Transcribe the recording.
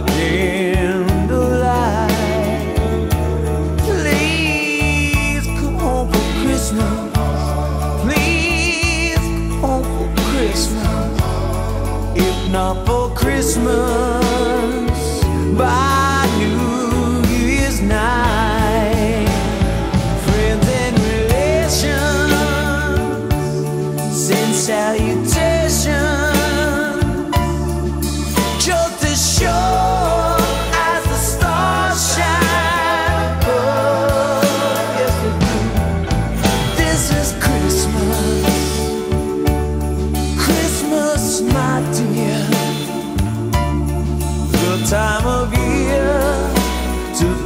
candlelight. Please come home for Christmas. Please come home for Christmas. If not for Christmas, bye.